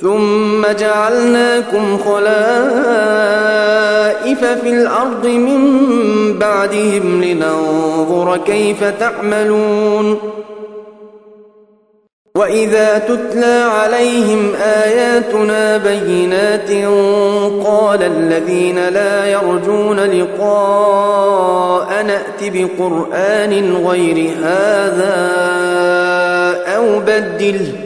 ثم جعلناكم خلائف في الأرض من بعدهم لننظر كيف تعملون. وإذا تتلى عليهم آياتنا بينات قال الذين لا يرجون لقاء نأت بقرآن غير هذا أو بدله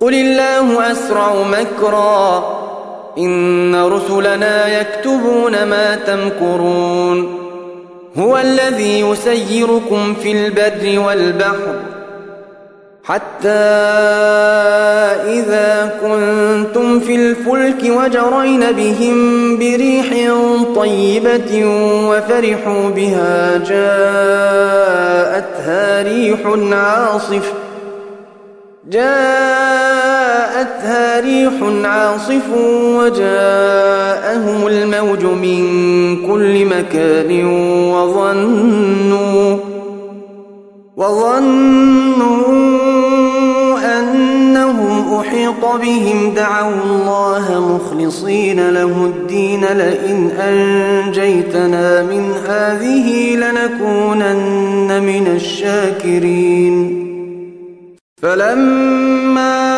قل الله أسرع مكرا إن رسلنا يكتبون ما تمكرون هو الذي يسيركم في البر والبحر حتى إذا كنتم في الفلك وجرين بهم بريح طيبة وفرحوا بها جاءتها ريح عاصف جاءتها ريح عاصف وجاءهم الموج من كل مكان وظنوا وظنوا أنهم أحيط بهم. دعوا الله مخلصين له الدين. لئن أنجيتنا من هذه لنكونن من الشاكرين. فلما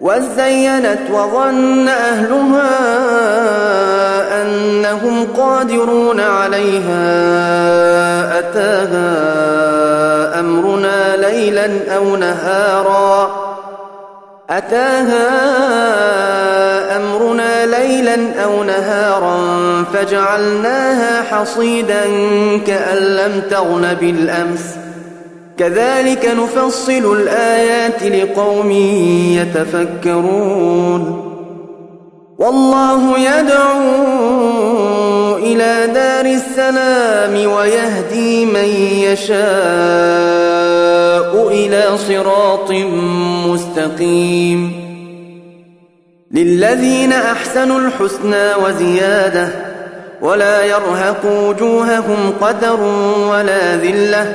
وزينت وظن أهلها أنهم قادرون عليها. أتاها أمرنا ليلا أو نهارا. أتاها أمرنا ليلا أو نهارا فجعلناها حصيدا كأن لم تغن بالأمس. كذلك نفصل الآيات لقوم يتفكرون. والله يدعو إلى دار السلام ويهدي من يشاء إلى صراط مستقيم. للذين أحسنوا الحسنى وزيادة ولا يرهق وجوههم قدر ولا ذلة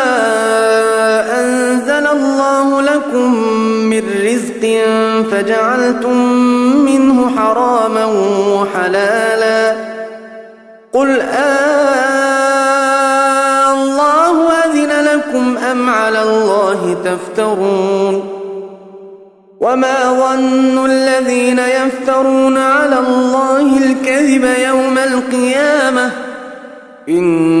فجعلتم منه حراما وحلالا. قل آه الله أذن لكم أم على الله تفترون؟ وما ظن الذين يفترون على الله الكذب يوم القيامة؟ إن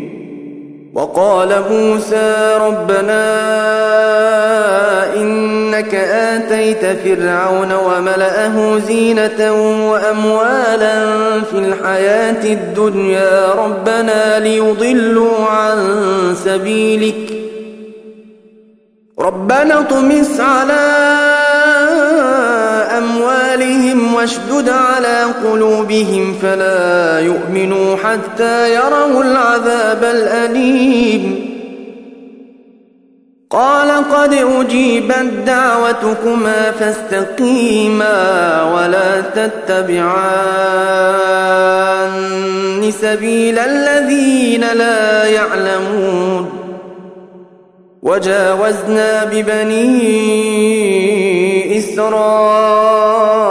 وقال موسى ربنا إنك آتيت فرعون وملأه زينة وأموالا في الحياة الدنيا. ربنا ليضلوا عن سبيلك. ربنا طمس على أموالهم واشدد على قلوبهم فلا يؤمنوا حتى يروا العذاب الأليم. قال قد أجيبت دعوتكما فاستقيما ولا تتبعان سبيل الذين لا يعلمون. وجاوزنا ببني إسرائيل